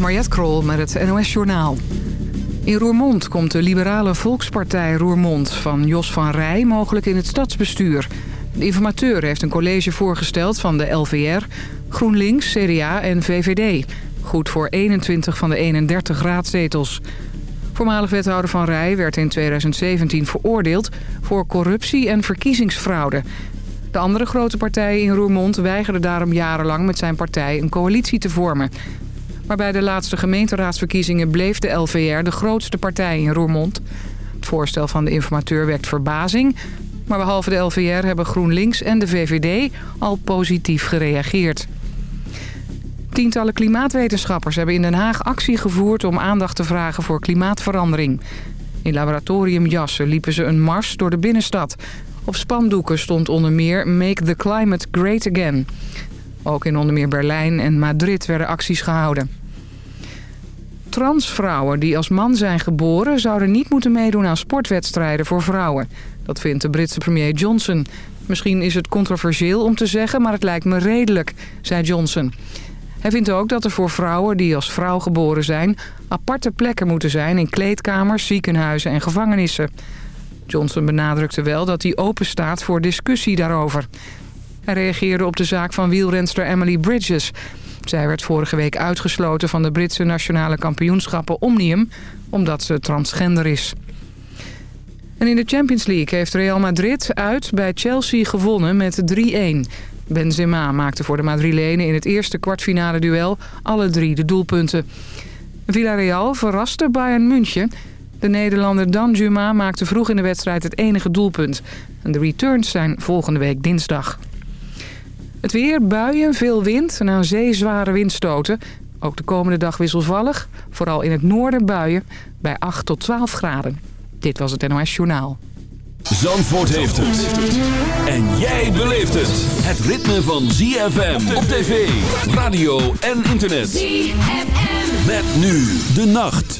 Mariette Krol met het NOS Journaal. In Roermond komt de liberale volkspartij Roermond van Jos van Rij mogelijk in het stadsbestuur. De informateur heeft een college voorgesteld van de LVR, GroenLinks, CDA en VVD. Goed voor 21 van de 31 raadzetels. Voormalig wethouder Van Rij werd in 2017 veroordeeld voor corruptie en verkiezingsfraude. De andere grote partijen in Roermond weigerden daarom jarenlang met zijn partij een coalitie te vormen. Maar bij de laatste gemeenteraadsverkiezingen bleef de LVR de grootste partij in Roermond. Het voorstel van de informateur wekt verbazing. Maar behalve de LVR hebben GroenLinks en de VVD al positief gereageerd. Tientallen klimaatwetenschappers hebben in Den Haag actie gevoerd om aandacht te vragen voor klimaatverandering. In laboratorium Jassen liepen ze een mars door de binnenstad. Op spandoeken stond onder meer Make the Climate Great Again. Ook in onder meer Berlijn en Madrid werden acties gehouden. Transvrouwen die als man zijn geboren... zouden niet moeten meedoen aan sportwedstrijden voor vrouwen. Dat vindt de Britse premier Johnson. Misschien is het controversieel om te zeggen, maar het lijkt me redelijk, zei Johnson. Hij vindt ook dat er voor vrouwen die als vrouw geboren zijn... aparte plekken moeten zijn in kleedkamers, ziekenhuizen en gevangenissen. Johnson benadrukte wel dat hij open staat voor discussie daarover. Hij reageerde op de zaak van wielrenster Emily Bridges. Zij werd vorige week uitgesloten van de Britse nationale kampioenschappen Omnium... omdat ze transgender is. En in de Champions League heeft Real Madrid uit bij Chelsea gewonnen met 3-1. Benzema maakte voor de Madrilenen in het eerste kwartfinale duel alle drie de doelpunten. Villarreal verraste Bayern München. De Nederlander Dan Juma maakte vroeg in de wedstrijd het enige doelpunt. De returns zijn volgende week dinsdag. Het weer, buien, veel wind en aan zee zware windstoten. Ook de komende dag wisselvallig. Vooral in het noorden buien bij 8 tot 12 graden. Dit was het NOS Journaal. Zandvoort heeft het. En jij beleeft het. Het ritme van ZFM op tv, radio en internet. ZFM. Met nu de nacht.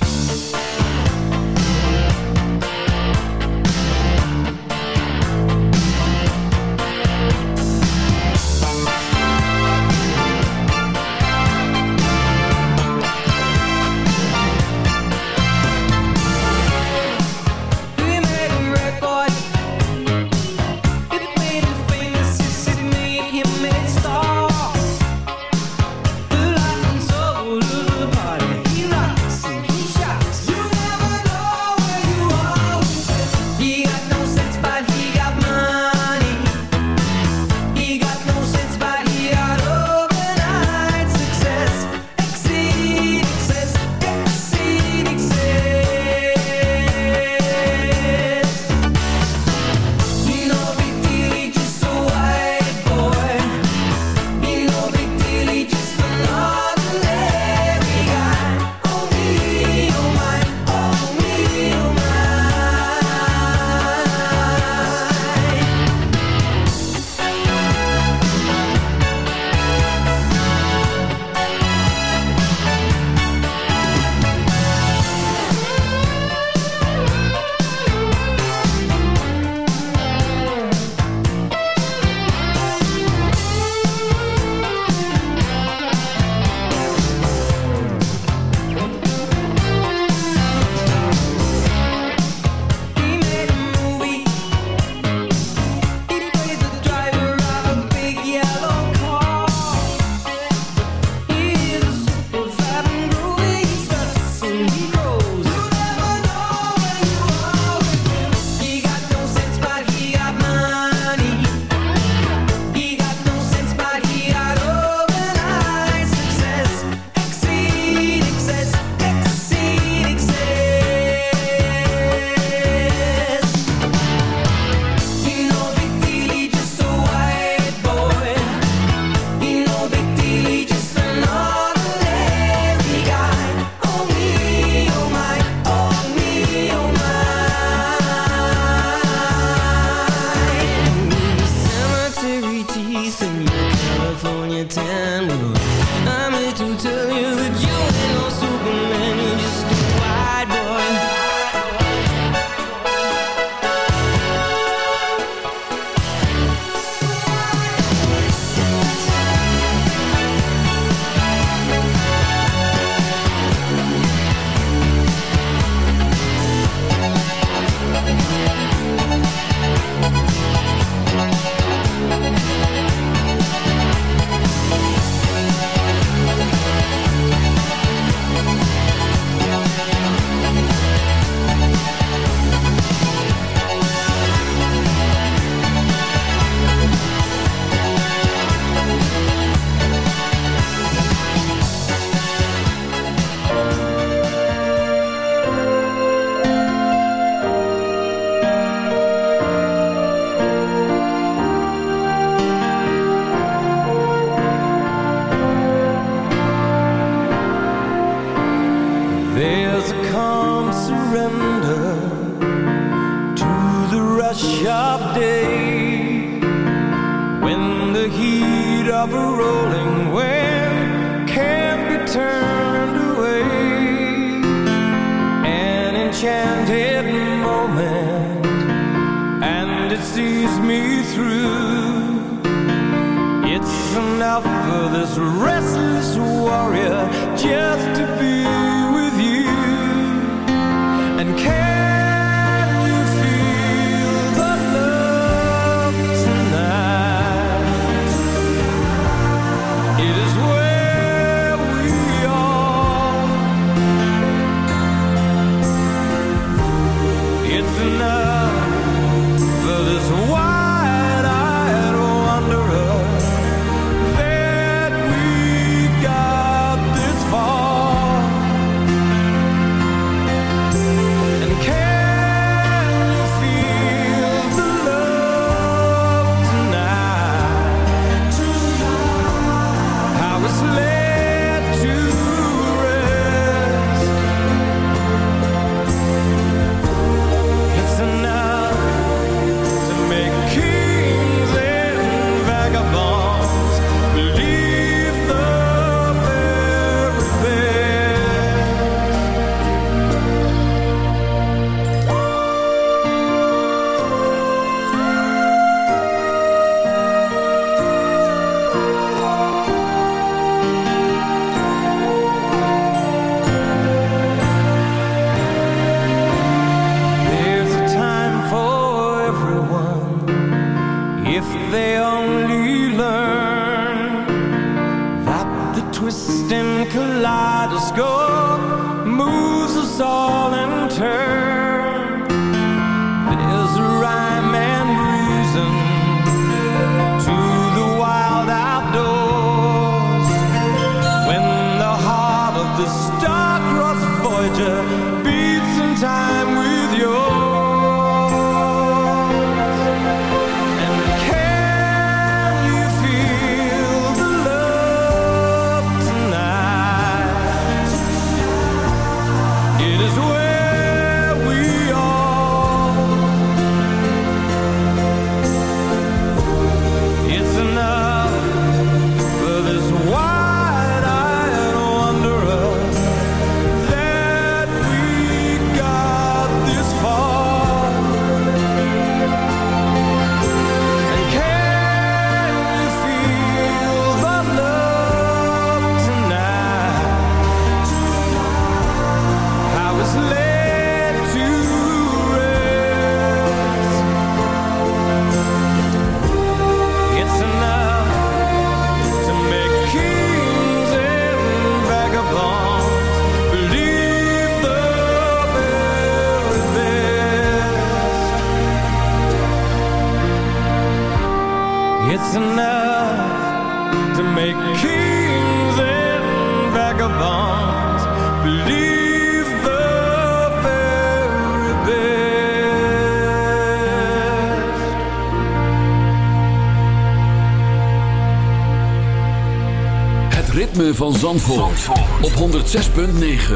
Van Zandvoort, op 106.9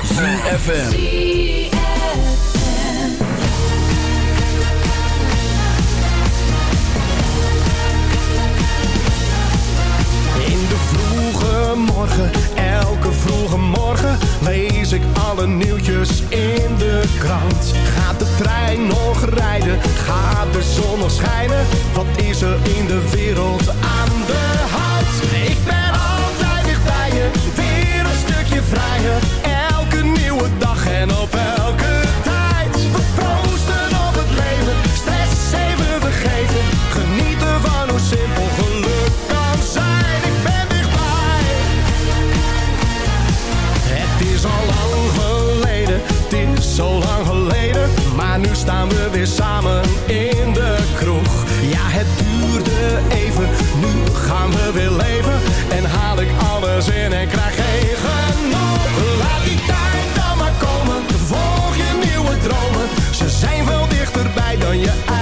CFFM In de vroege morgen, elke vroege morgen Lees ik alle nieuwtjes in de krant. Gaat de trein nog rijden, gaat de zon nog schijnen? Wat is er in de wereld aan de hand? Elke nieuwe dag en op elke tijd. We proosten op het leven, stress even vergeten. Genieten van hoe simpel geluk kan zijn. Ik ben dichtbij. Het is al lang geleden, het is zo lang geleden. Maar nu staan we weer samen in de kroeg. Ja, het duurde even, nu gaan we weer leven. En haal ik alles in en krijg geen dan je eigenlijk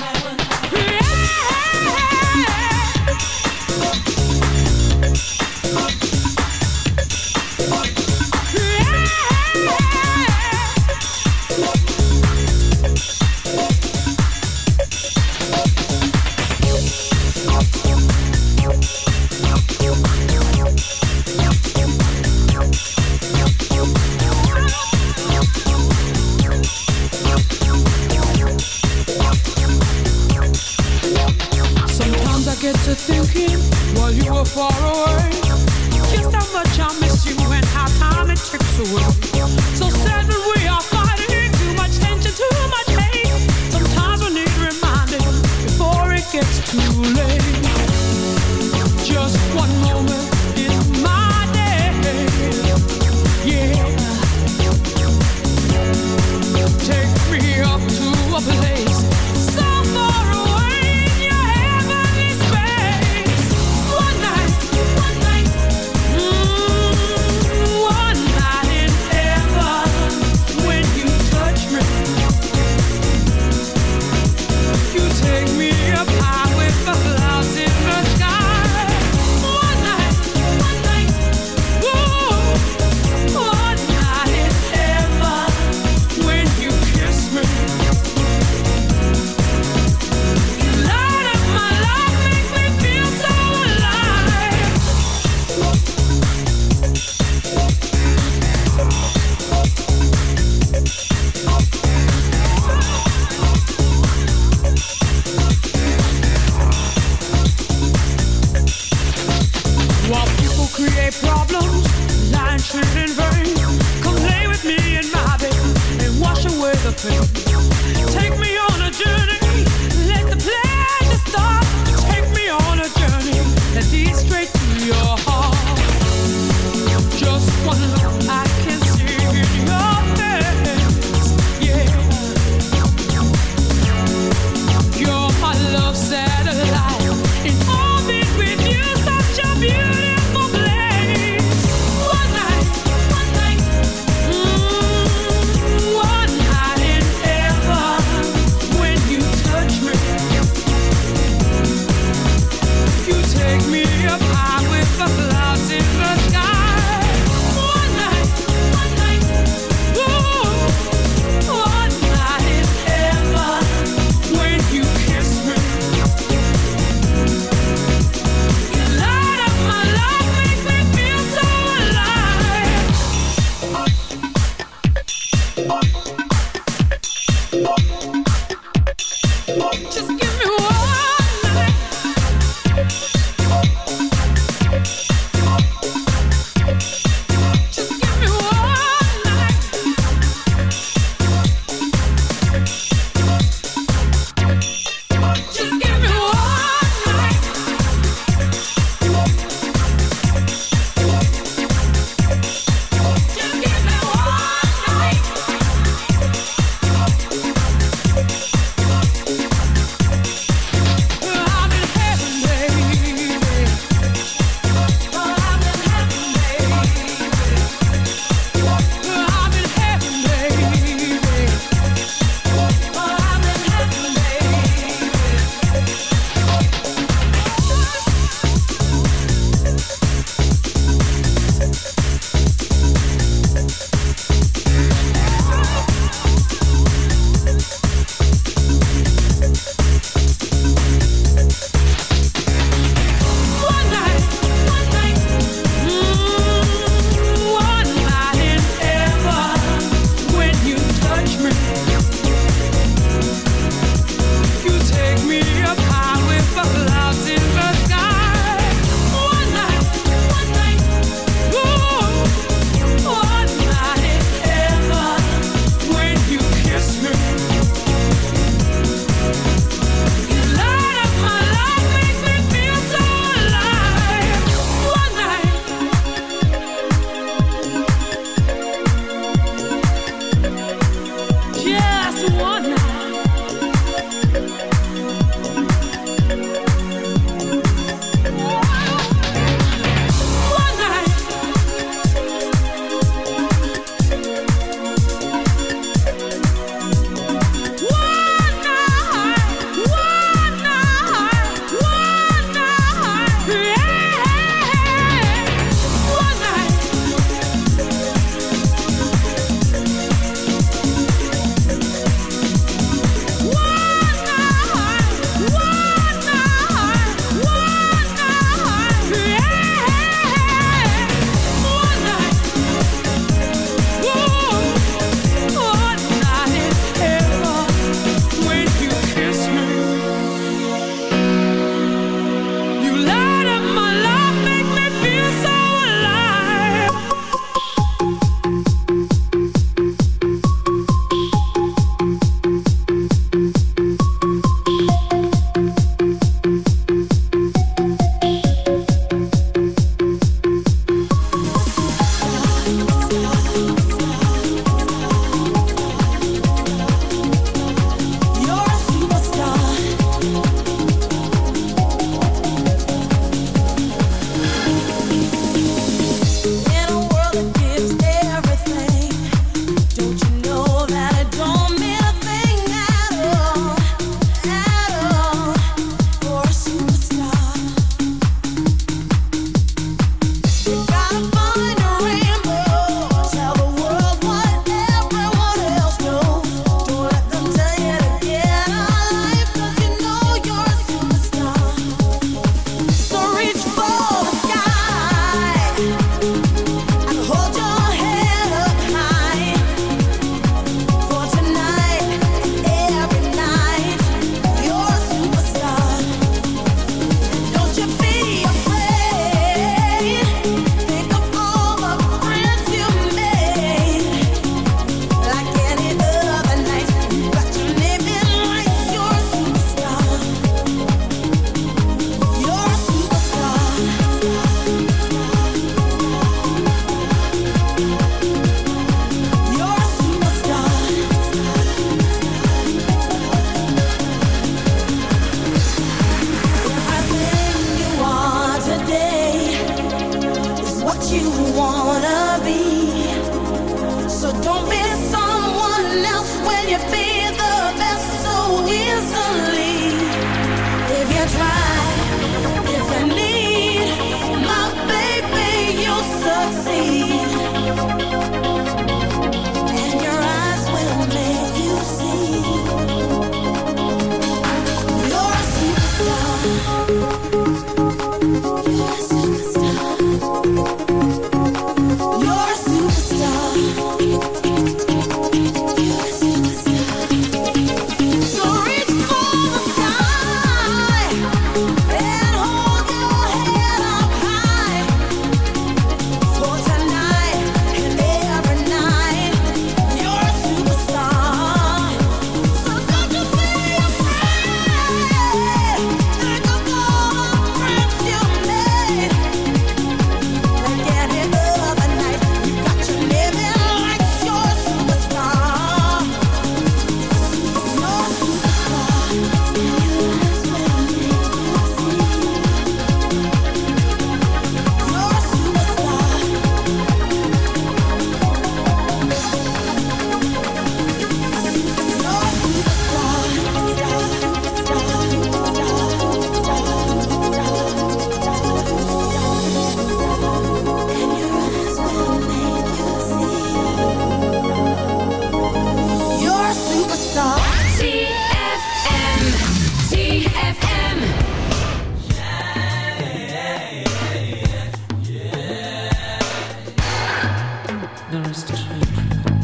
There's a change.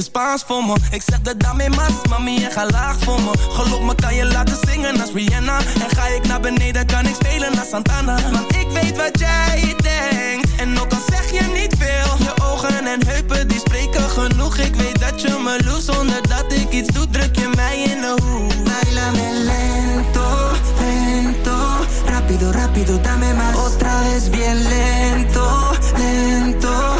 Beetje Spaans voor me. Ik zeg de dame mas, mami, en ga laag voor me. Geloof me, kan je laten zingen als Rihanna? En ga ik naar beneden, kan ik spelen als Santana? Want ik weet wat jij denkt. En ook al zeg je niet veel Je ogen en heupen, die spreken genoeg. Ik weet dat je me loest, zonder dat ik iets doe. Druk je mij in de hoek. Bailame lento, lento. Rápido, rápido, dame más. Otra vez bien lento, lento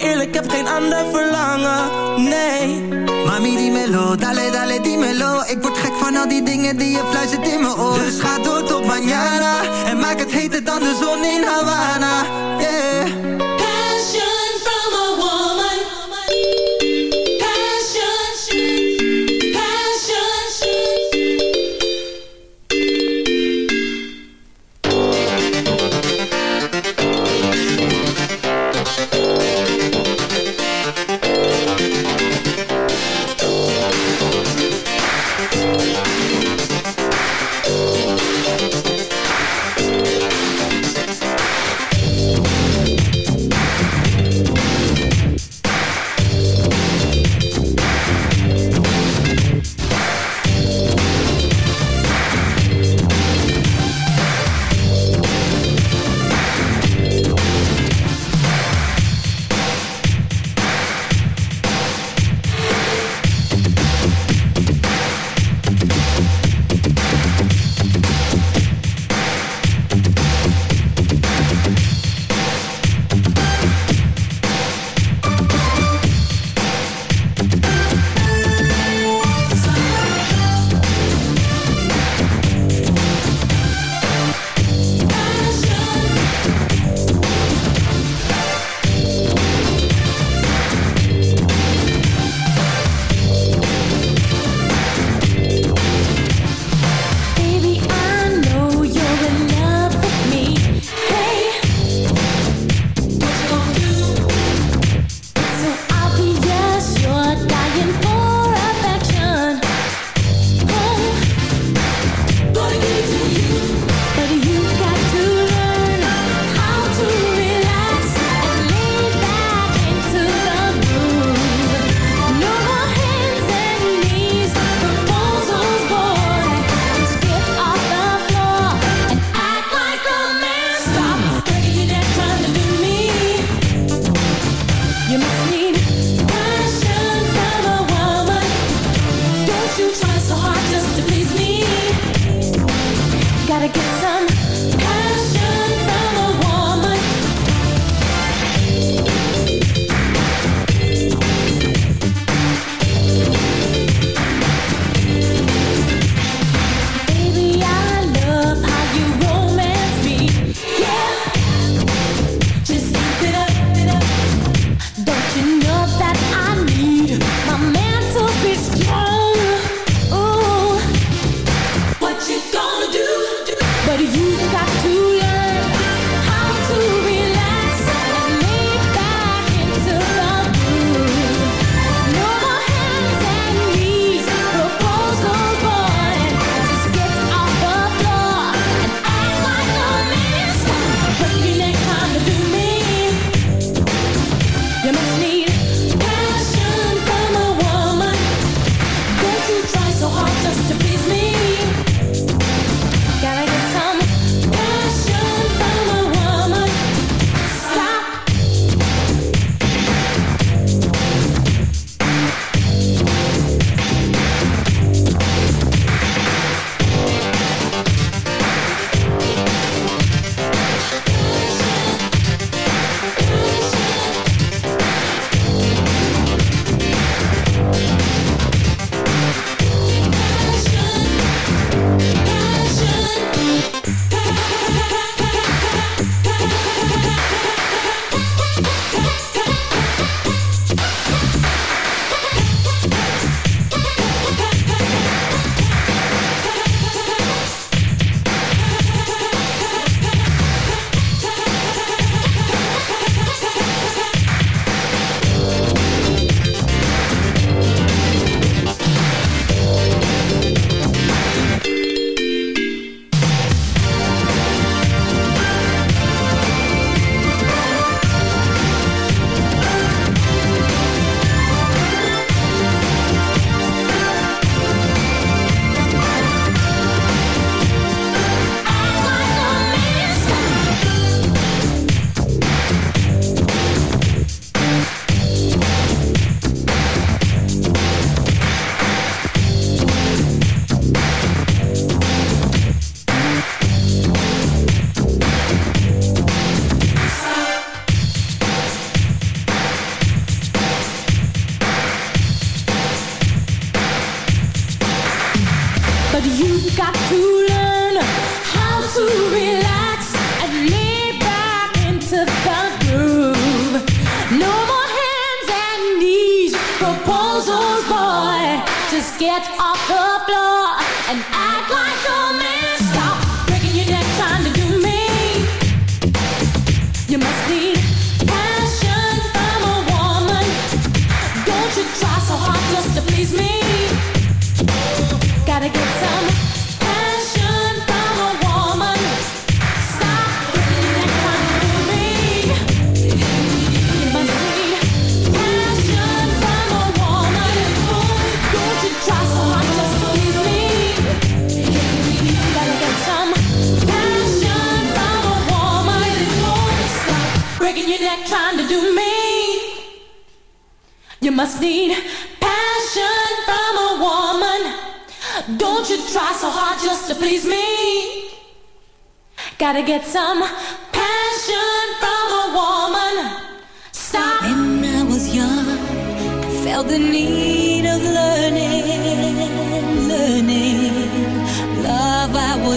eerlijk, heb geen ander verlangen. Nee. Mami, dimelo, dale, dale, dimelo Ik word gek van al die dingen die je fluistert in mijn oor. Dus ga door tot mañana En maak het heter dan de zon in Havana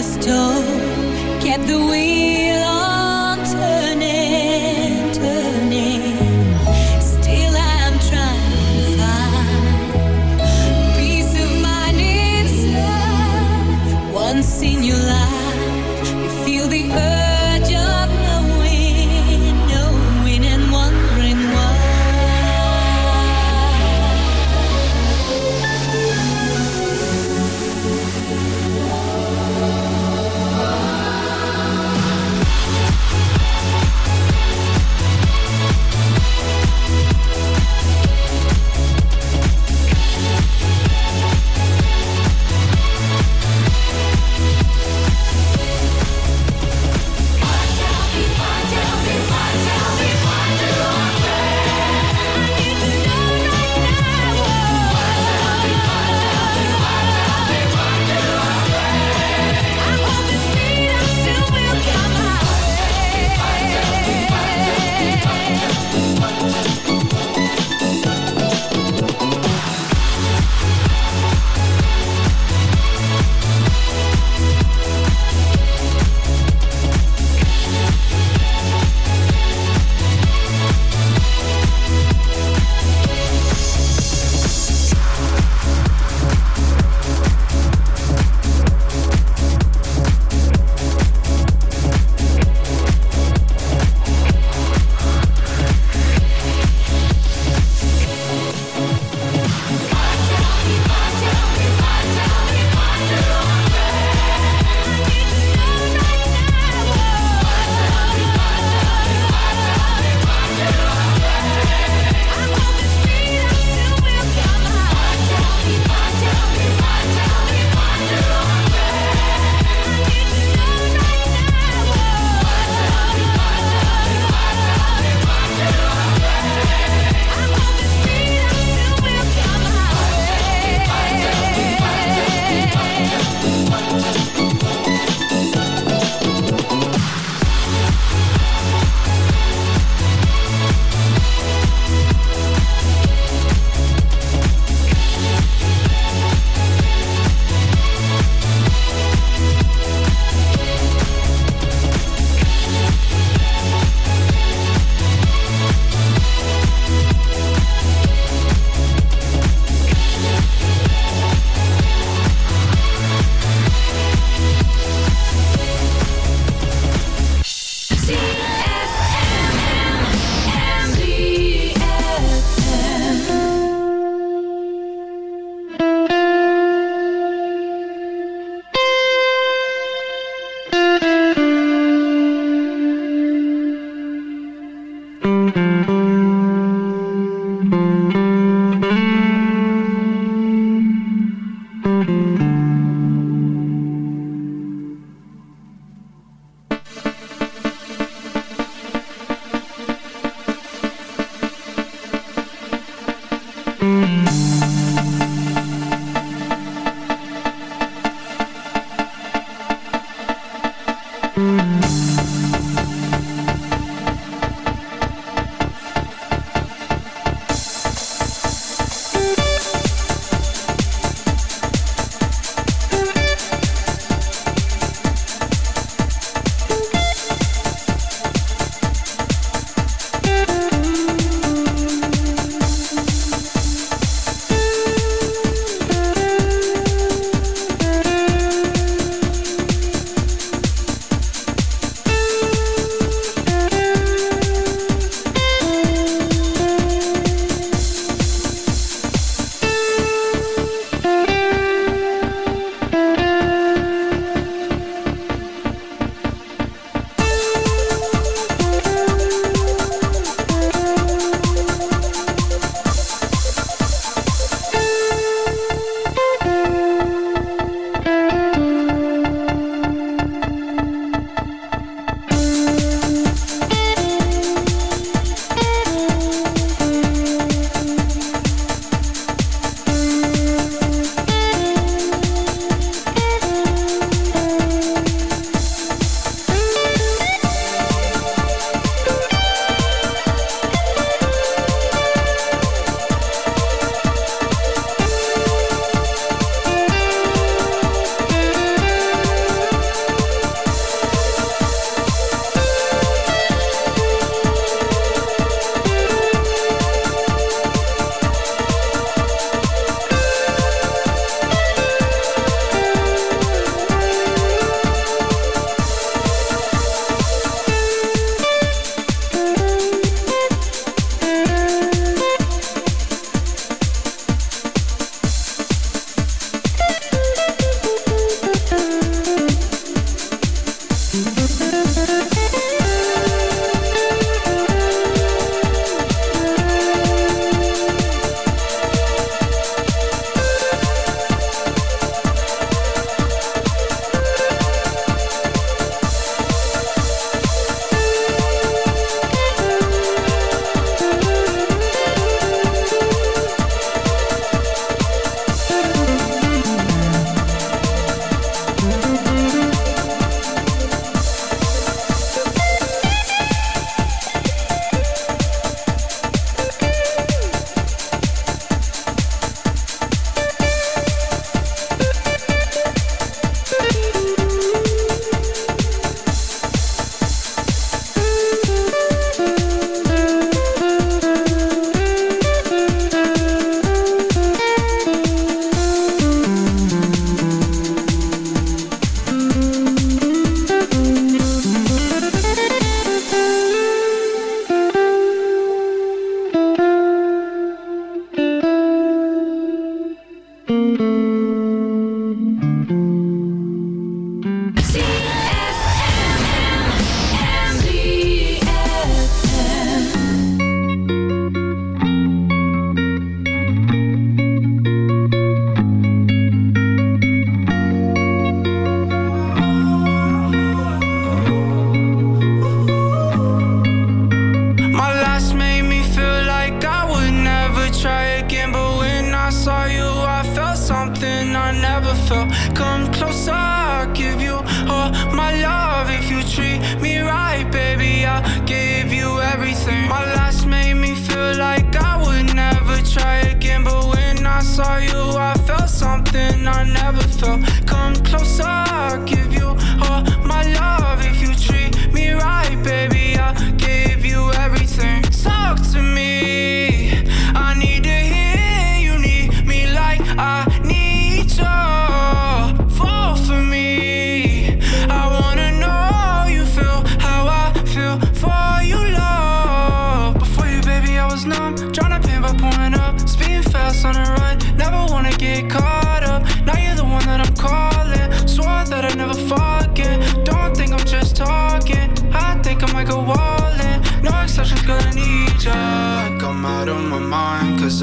crystal. Kept the wind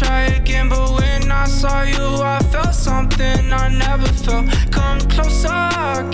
try again, but when I saw you, I felt something I never felt. Come closer, I'll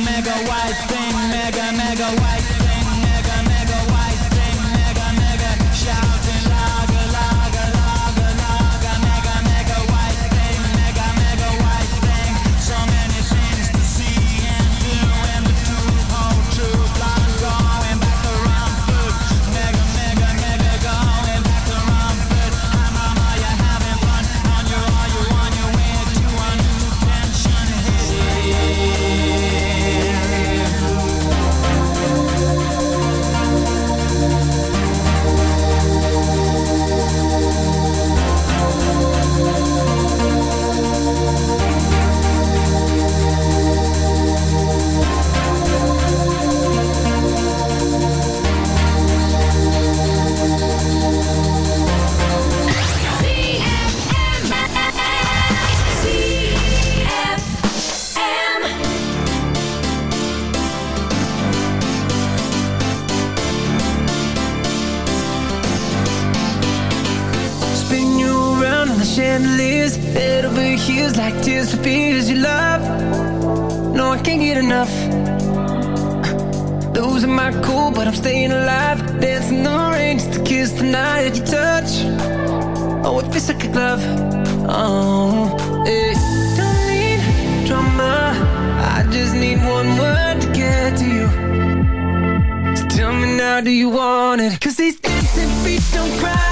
Mega, white thing, mega, mega white like tears for fears you love. No, I can't get enough. Losing my cool, but I'm staying alive. Dancing in the rain just to kiss the night that you touch. Oh, it feels like a glove. Oh, it don't need drama. I just need one word to get to you. So tell me now, do you want it? Cause these dancing feet don't cry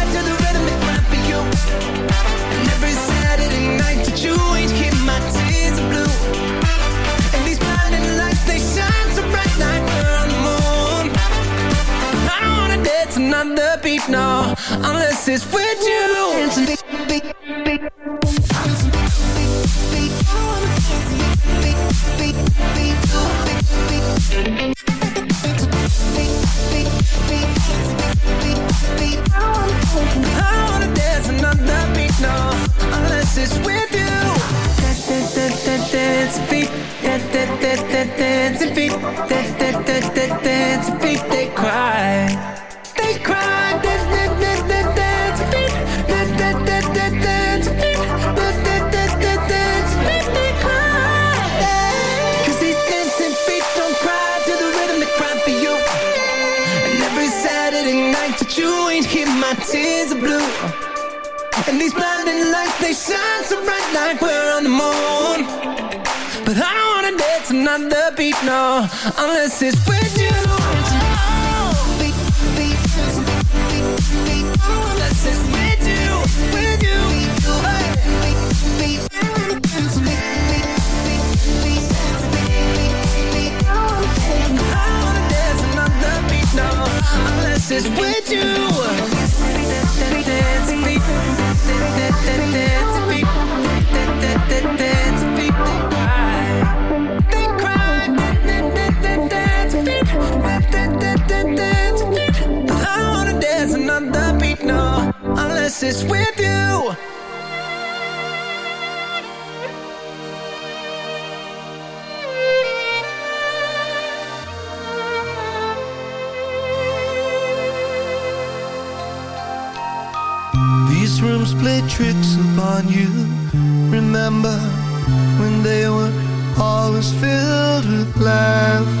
beat, no Unless it's with you Dancing, beat, beat, beat dance, wanna dance another beat, no Unless it's with you Dancing feet, dancing feet, dancing feet, dancing feet, they cry bright like we're on the moon But I don't wanna dance another beat, no Unless it's with you it's with you, another beat, no Unless it's with you Is with you. These rooms play tricks upon you. Remember when they were always filled with laughter?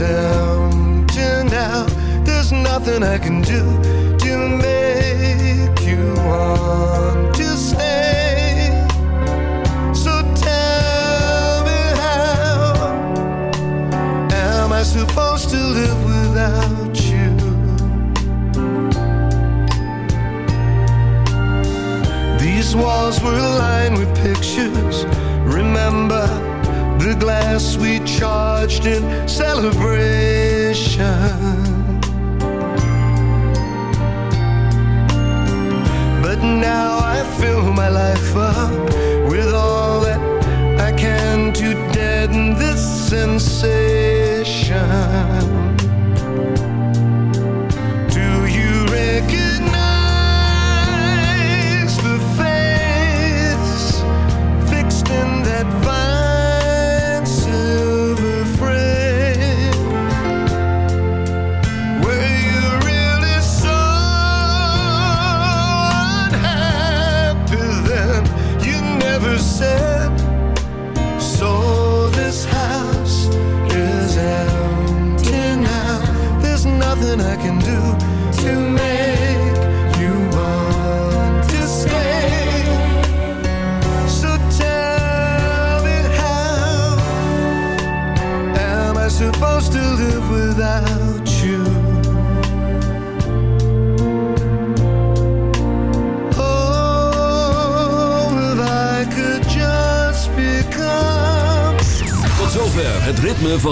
empty now. There's nothing I can do